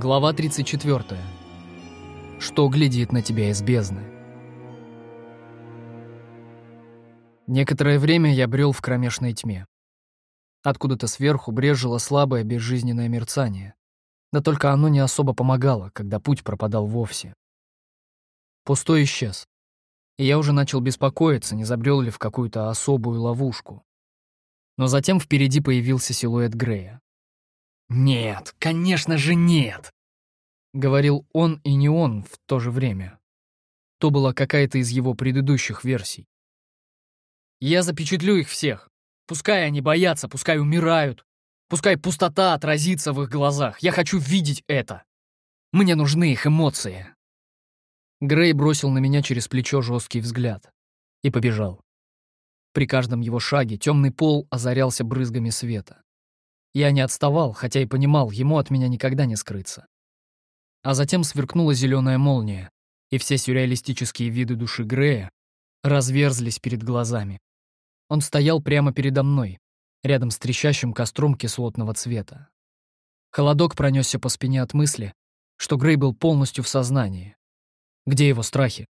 Глава 34. Что глядит на тебя из бездны? Некоторое время я брел в кромешной тьме. Откуда-то сверху брежило слабое безжизненное мерцание. Да только оно не особо помогало, когда путь пропадал вовсе. Пустой исчез. И я уже начал беспокоиться, не забрел ли в какую-то особую ловушку. Но затем впереди появился силуэт Грея. «Нет, конечно же нет!» Говорил он и не он в то же время. То была какая-то из его предыдущих версий. «Я запечатлю их всех. Пускай они боятся, пускай умирают. Пускай пустота отразится в их глазах. Я хочу видеть это. Мне нужны их эмоции». Грей бросил на меня через плечо жесткий взгляд и побежал. При каждом его шаге темный пол озарялся брызгами света. Я не отставал, хотя и понимал, ему от меня никогда не скрыться. А затем сверкнула зеленая молния, и все сюрреалистические виды души Грея разверзлись перед глазами. Он стоял прямо передо мной, рядом с трещащим костром кислотного цвета. Холодок пронесся по спине от мысли, что Грей был полностью в сознании. Где его страхи?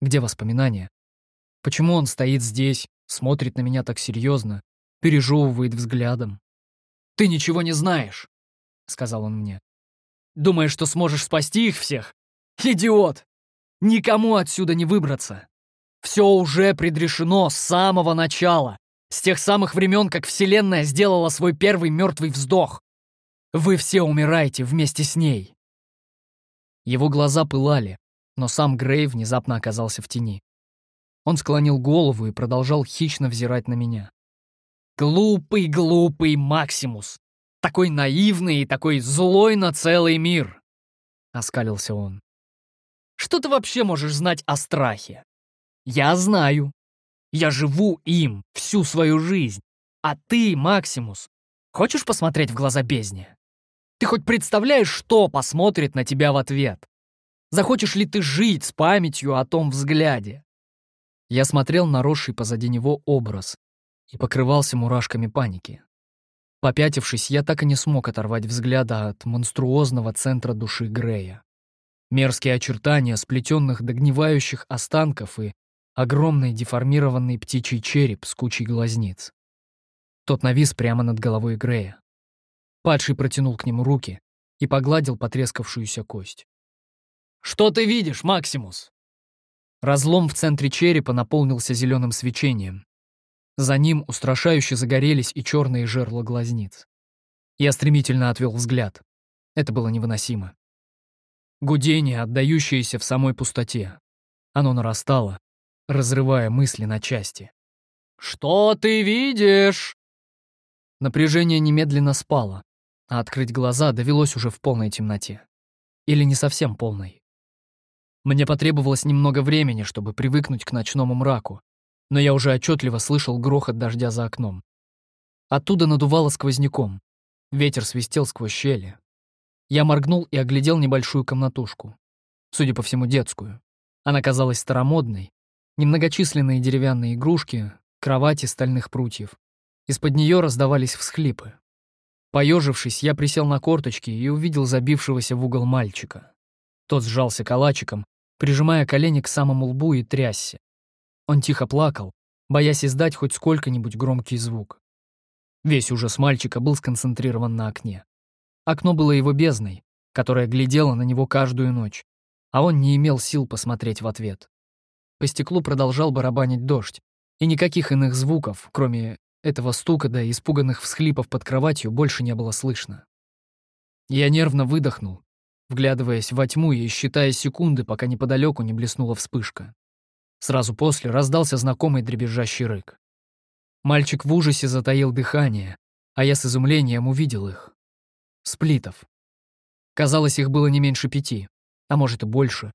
Где воспоминания? Почему он стоит здесь, смотрит на меня так серьезно, пережевывает взглядом? «Ты ничего не знаешь», — сказал он мне. «Думаешь, что сможешь спасти их всех? Идиот! Никому отсюда не выбраться. Все уже предрешено с самого начала, с тех самых времен, как Вселенная сделала свой первый мертвый вздох. Вы все умираете вместе с ней». Его глаза пылали, но сам Грей внезапно оказался в тени. Он склонил голову и продолжал хищно взирать на меня. Глупый, глупый Максимус. Такой наивный и такой злой на целый мир. Оскалился он. Что ты вообще можешь знать о страхе? Я знаю. Я живу им всю свою жизнь. А ты, Максимус, хочешь посмотреть в глаза бездне? Ты хоть представляешь, что посмотрит на тебя в ответ? Захочешь ли ты жить с памятью о том взгляде? Я смотрел на росший позади него образ, и покрывался мурашками паники. Попятившись, я так и не смог оторвать взгляда от монструозного центра души Грея. Мерзкие очертания сплетенных догнивающих останков и огромный деформированный птичий череп с кучей глазниц. Тот навис прямо над головой Грея. Падший протянул к нему руки и погладил потрескавшуюся кость. «Что ты видишь, Максимус?» Разлом в центре черепа наполнился зеленым свечением, за ним устрашающе загорелись и черные жерла глазниц. Я стремительно отвел взгляд. Это было невыносимо. Гудение, отдающееся в самой пустоте. Оно нарастало, разрывая мысли на части. «Что ты видишь?» Напряжение немедленно спало, а открыть глаза довелось уже в полной темноте. Или не совсем полной. Мне потребовалось немного времени, чтобы привыкнуть к ночному мраку, но я уже отчетливо слышал грохот дождя за окном. Оттуда надувало сквозняком. Ветер свистел сквозь щели. Я моргнул и оглядел небольшую комнатушку. Судя по всему, детскую. Она казалась старомодной. Немногочисленные деревянные игрушки, кровати стальных прутьев. Из-под нее раздавались всхлипы. Поежившись, я присел на корточки и увидел забившегося в угол мальчика. Тот сжался калачиком, прижимая колени к самому лбу и трясся. Он тихо плакал, боясь издать хоть сколько-нибудь громкий звук. Весь ужас мальчика был сконцентрирован на окне. Окно было его бездной, которая глядела на него каждую ночь, а он не имел сил посмотреть в ответ. По стеклу продолжал барабанить дождь, и никаких иных звуков, кроме этого стука да испуганных всхлипов под кроватью, больше не было слышно. Я нервно выдохнул, вглядываясь во тьму и считая секунды, пока неподалеку не блеснула вспышка. Сразу после раздался знакомый дребезжащий рык. Мальчик в ужасе затаил дыхание, а я с изумлением увидел их. Сплитов. Казалось, их было не меньше пяти, а может и больше.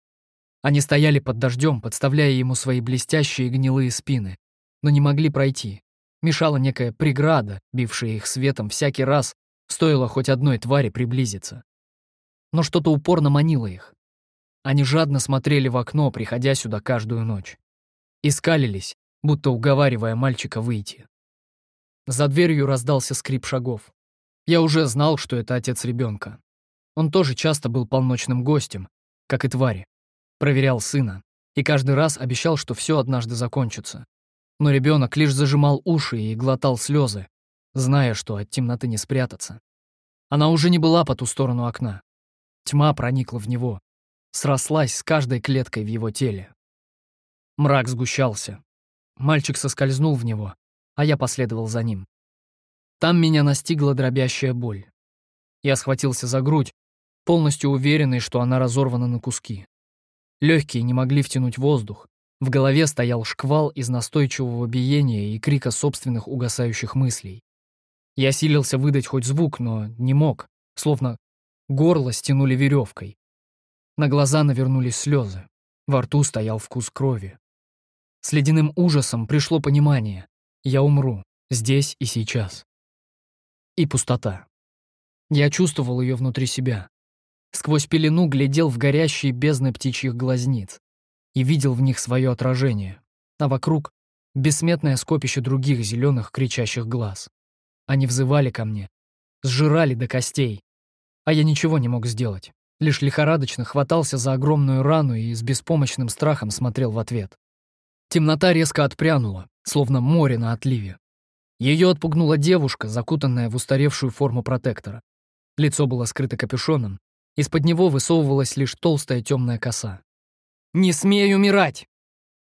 Они стояли под дождем, подставляя ему свои блестящие гнилые спины, но не могли пройти. Мешала некая преграда, бившая их светом всякий раз, стоило хоть одной твари приблизиться. Но что-то упорно манило их. Они жадно смотрели в окно, приходя сюда каждую ночь. И скалились, будто уговаривая мальчика выйти. За дверью раздался скрип шагов. Я уже знал, что это отец ребенка. Он тоже часто был полночным гостем, как и твари. Проверял сына. И каждый раз обещал, что все однажды закончится. Но ребенок лишь зажимал уши и глотал слезы, зная, что от темноты не спрятаться. Она уже не была по ту сторону окна. Тьма проникла в него, срослась с каждой клеткой в его теле. Мрак сгущался. Мальчик соскользнул в него, а я последовал за ним. Там меня настигла дробящая боль. Я схватился за грудь, полностью уверенный, что она разорвана на куски. Легкие не могли втянуть воздух. В голове стоял шквал из настойчивого биения и крика собственных угасающих мыслей. Я силился выдать хоть звук, но не мог, словно горло стянули веревкой. На глаза навернулись слезы. Во рту стоял вкус крови. С ледяным ужасом пришло понимание. Я умру, здесь и сейчас. И пустота. Я чувствовал ее внутри себя. Сквозь пелену глядел в горящие бездны птичьих глазниц и видел в них свое отражение, а вокруг — бессметное скопище других зеленых кричащих глаз. Они взывали ко мне, сжирали до костей, а я ничего не мог сделать, лишь лихорадочно хватался за огромную рану и с беспомощным страхом смотрел в ответ. Темнота резко отпрянула, словно море на отливе. Ее отпугнула девушка, закутанная в устаревшую форму протектора. Лицо было скрыто капюшоном, из-под него высовывалась лишь толстая темная коса. «Не смей умирать!»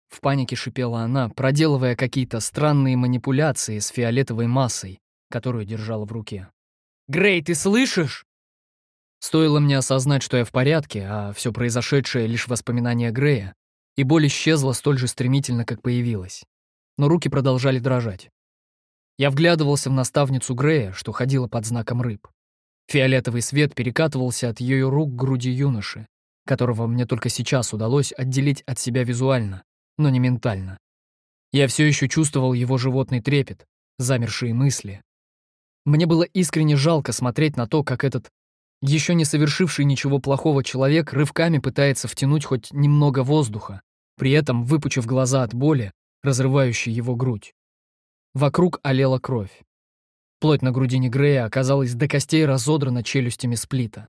В панике шипела она, проделывая какие-то странные манипуляции с фиолетовой массой, которую держала в руке. «Грей, ты слышишь?» Стоило мне осознать, что я в порядке, а все произошедшее — лишь воспоминания Грея, и боль исчезла столь же стремительно, как появилась. Но руки продолжали дрожать. Я вглядывался в наставницу Грея, что ходила под знаком рыб. Фиолетовый свет перекатывался от ее рук к груди юноши, которого мне только сейчас удалось отделить от себя визуально, но не ментально. Я все еще чувствовал его животный трепет, замершие мысли. Мне было искренне жалко смотреть на то, как этот еще не совершивший ничего плохого человек рывками пытается втянуть хоть немного воздуха, при этом выпучив глаза от боли, разрывающей его грудь. Вокруг олела кровь. Плоть на грудине Грея оказалась до костей разодрана челюстями сплита.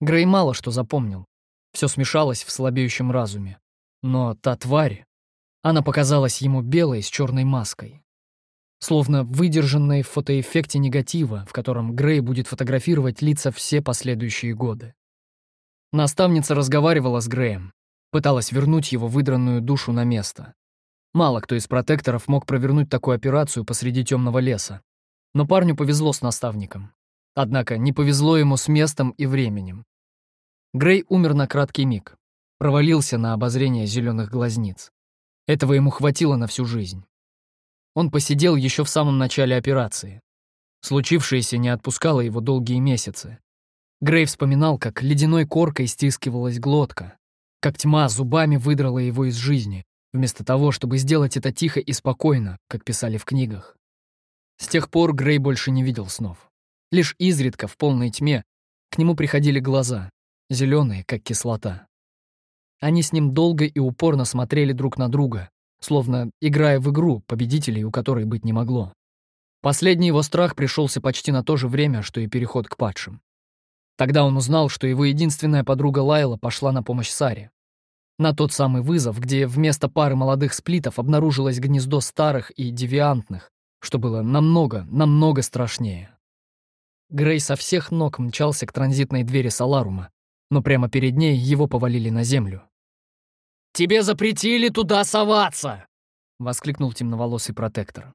Грей мало что запомнил. Все смешалось в слабеющем разуме. Но та тварь, она показалась ему белой с черной маской словно выдержанной в фотоэффекте негатива, в котором Грей будет фотографировать лица все последующие годы. Наставница разговаривала с Греем, пыталась вернуть его выдранную душу на место. Мало кто из протекторов мог провернуть такую операцию посреди темного леса. Но парню повезло с наставником. Однако не повезло ему с местом и временем. Грей умер на краткий миг, провалился на обозрение зеленых глазниц. Этого ему хватило на всю жизнь. Он посидел еще в самом начале операции. Случившееся не отпускало его долгие месяцы. Грей вспоминал, как ледяной коркой стискивалась глотка, как тьма зубами выдрала его из жизни, вместо того, чтобы сделать это тихо и спокойно, как писали в книгах. С тех пор Грей больше не видел снов. Лишь изредка в полной тьме к нему приходили глаза, зеленые, как кислота. Они с ним долго и упорно смотрели друг на друга, словно играя в игру, победителей у которой быть не могло. Последний его страх пришелся почти на то же время, что и переход к падшим. Тогда он узнал, что его единственная подруга Лайла пошла на помощь Саре. На тот самый вызов, где вместо пары молодых сплитов обнаружилось гнездо старых и девиантных, что было намного, намного страшнее. Грей со всех ног мчался к транзитной двери Саларума, но прямо перед ней его повалили на землю. «Тебе запретили туда соваться!» — воскликнул темноволосый протектор.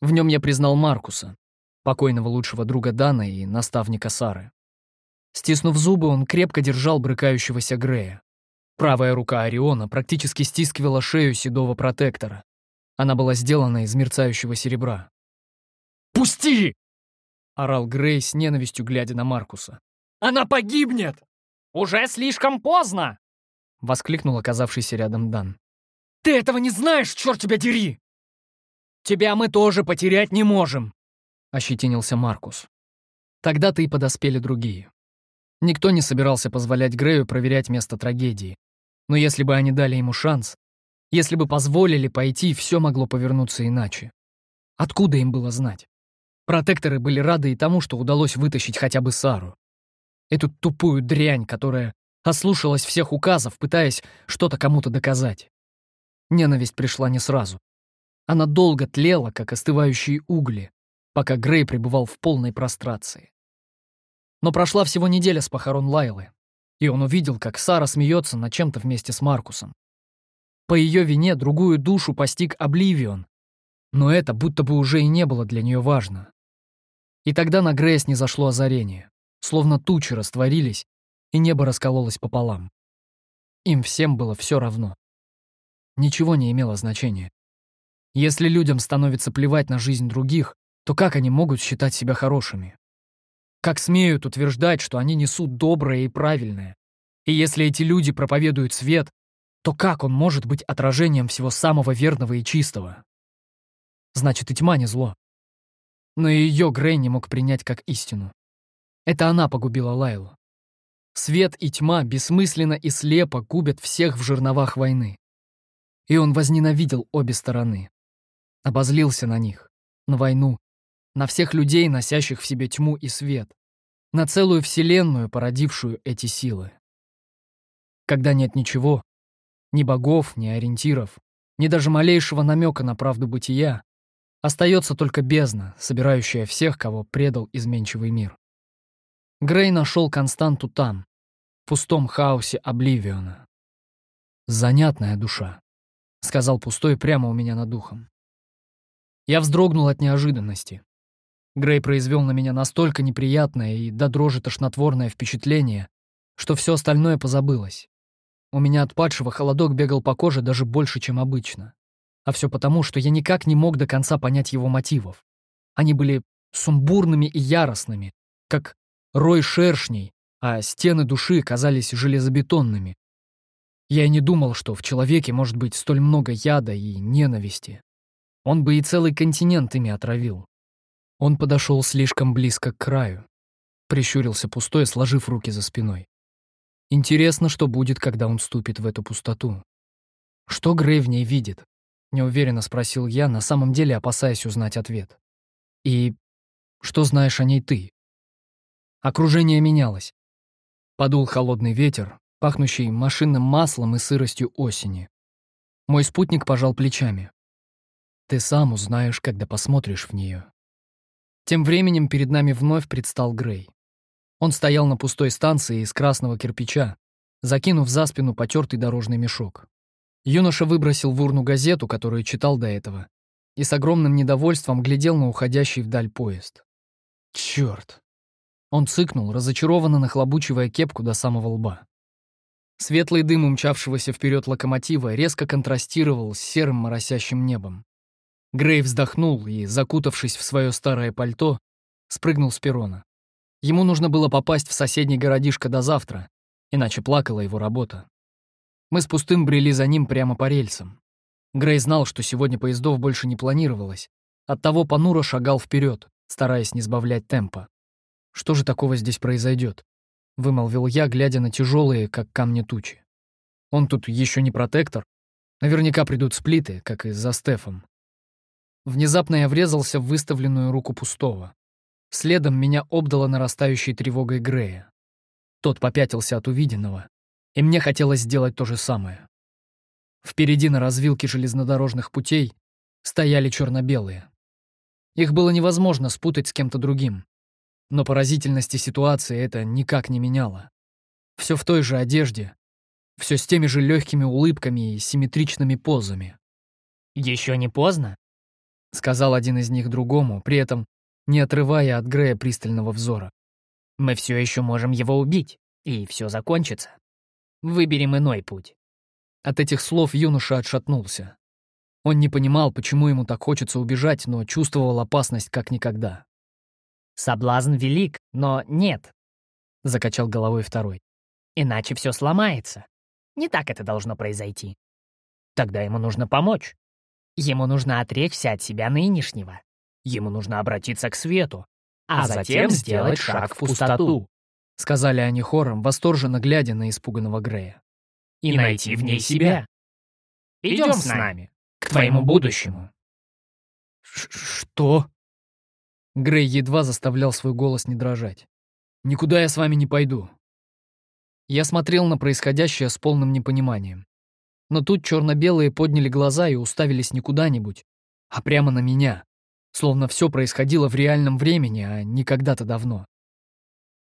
В нем я признал Маркуса, покойного лучшего друга Дана и наставника Сары. Стиснув зубы, он крепко держал брыкающегося Грея. Правая рука Ориона практически стискивала шею седого протектора. Она была сделана из мерцающего серебра. «Пусти!» — орал Грей с ненавистью, глядя на Маркуса. «Она погибнет! Уже слишком поздно!» — воскликнул оказавшийся рядом Дан. «Ты этого не знаешь, черт тебя дери!» «Тебя мы тоже потерять не можем!» — ощетинился Маркус. Тогда-то и подоспели другие. Никто не собирался позволять Грею проверять место трагедии. Но если бы они дали ему шанс, если бы позволили пойти, все могло повернуться иначе. Откуда им было знать? Протекторы были рады и тому, что удалось вытащить хотя бы Сару. Эту тупую дрянь, которая ослушалась всех указов, пытаясь что-то кому-то доказать. Ненависть пришла не сразу. Она долго тлела, как остывающие угли, пока Грей пребывал в полной прострации. Но прошла всего неделя с похорон Лайлы, и он увидел, как Сара смеется над чем-то вместе с Маркусом. По ее вине другую душу постиг Обливион, но это будто бы уже и не было для нее важно. И тогда на Грейс не зашло озарение, словно тучи растворились, и небо раскололось пополам. Им всем было все равно. Ничего не имело значения. Если людям становится плевать на жизнь других, то как они могут считать себя хорошими? Как смеют утверждать, что они несут доброе и правильное? И если эти люди проповедуют свет, то как он может быть отражением всего самого верного и чистого? Значит, и тьма не зло. Но ее Грей не мог принять как истину. Это она погубила Лайлу. Свет и тьма бессмысленно и слепо губят всех в жерновах войны. И он возненавидел обе стороны обозлился на них, на войну, на всех людей, носящих в себе тьму и свет, на целую вселенную, породившую эти силы. Когда нет ничего, ни богов, ни ориентиров, ни даже малейшего намека на правду бытия, остается только бездна, собирающая всех, кого предал изменчивый мир. Грей нашел Константу там, в пустом хаосе Обливиона. «Занятная душа», — сказал пустой прямо у меня над духом. Я вздрогнул от неожиданности. Грей произвел на меня настолько неприятное и до дрожи тошнотворное впечатление, что все остальное позабылось. У меня от падшего холодок бегал по коже даже больше, чем обычно. А все потому, что я никак не мог до конца понять его мотивов. Они были сумбурными и яростными, как рой шершней, а стены души казались железобетонными. Я и не думал, что в человеке может быть столь много яда и ненависти. Он бы и целый континент ими отравил. Он подошел слишком близко к краю. Прищурился пустой, сложив руки за спиной. Интересно, что будет, когда он ступит в эту пустоту. Что Грей в ней видит? Неуверенно спросил я, на самом деле опасаясь узнать ответ. И что знаешь о ней ты? Окружение менялось. Подул холодный ветер, пахнущий машинным маслом и сыростью осени. Мой спутник пожал плечами. Ты сам узнаешь, когда посмотришь в нее. Тем временем перед нами вновь предстал Грей. Он стоял на пустой станции из красного кирпича, закинув за спину потертый дорожный мешок. Юноша выбросил в урну газету, которую читал до этого, и с огромным недовольством глядел на уходящий вдаль поезд. Черт! Он цыкнул, разочарованно нахлобучивая кепку до самого лба. Светлый дым умчавшегося вперед локомотива резко контрастировал с серым моросящим небом. Грей вздохнул и, закутавшись в свое старое пальто, спрыгнул с перрона. Ему нужно было попасть в соседний городишко до завтра, иначе плакала его работа. Мы с пустым брели за ним прямо по рельсам. Грей знал, что сегодня поездов больше не планировалось, оттого понуро шагал вперед, стараясь не сбавлять темпа. «Что же такого здесь произойдет?» — вымолвил я, глядя на тяжелые, как камни тучи. «Он тут еще не протектор. Наверняка придут сплиты, как и за Стефом. Внезапно я врезался в выставленную руку пустого. Следом меня обдало нарастающей тревогой Грея. Тот попятился от увиденного, и мне хотелось сделать то же самое. Впереди на развилке железнодорожных путей стояли черно-белые. Их было невозможно спутать с кем-то другим. Но поразительности ситуации это никак не меняло. Все в той же одежде, все с теми же легкими улыбками и симметричными позами. «Еще не поздно?» — сказал один из них другому, при этом не отрывая от Грея пристального взора. «Мы все еще можем его убить, и все закончится. Выберем иной путь». От этих слов юноша отшатнулся. Он не понимал, почему ему так хочется убежать, но чувствовал опасность как никогда. «Соблазн велик, но нет», — закачал головой второй. «Иначе все сломается. Не так это должно произойти. Тогда ему нужно помочь. Ему нужно отречься от себя нынешнего. Ему нужно обратиться к свету, а, а затем сделать шаг в пустоту. Сказали они хором, восторженно глядя на испуганного Грея. И найти в ней себя. Идем с нами, к твоему будущему. Ш «Что?» Грей едва заставлял свой голос не дрожать. Никуда я с вами не пойду. Я смотрел на происходящее с полным непониманием. Но тут черно-белые подняли глаза и уставились не куда-нибудь, а прямо на меня, словно все происходило в реальном времени, а не когда-то давно.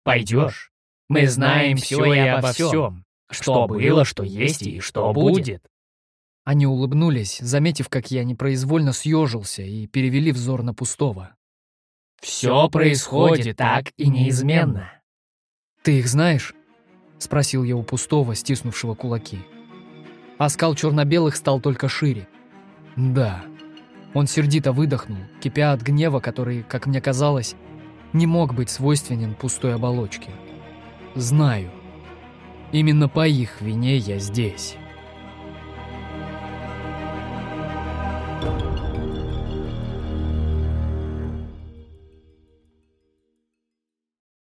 «Пойдешь? Мы знаем все и обо всем, что было, что есть и что будет». Они улыбнулись, заметив, как я непроизвольно съежился, и перевели взор на пустого. «Все происходит так и неизменно». «Ты их знаешь?» — спросил я у пустого, стиснувшего кулаки. Оскал черно-белых стал только шире. «Да». Он сердито выдохнул, кипя от гнева, который, как мне казалось, не мог быть свойственен пустой оболочке. «Знаю. Именно по их вине я здесь».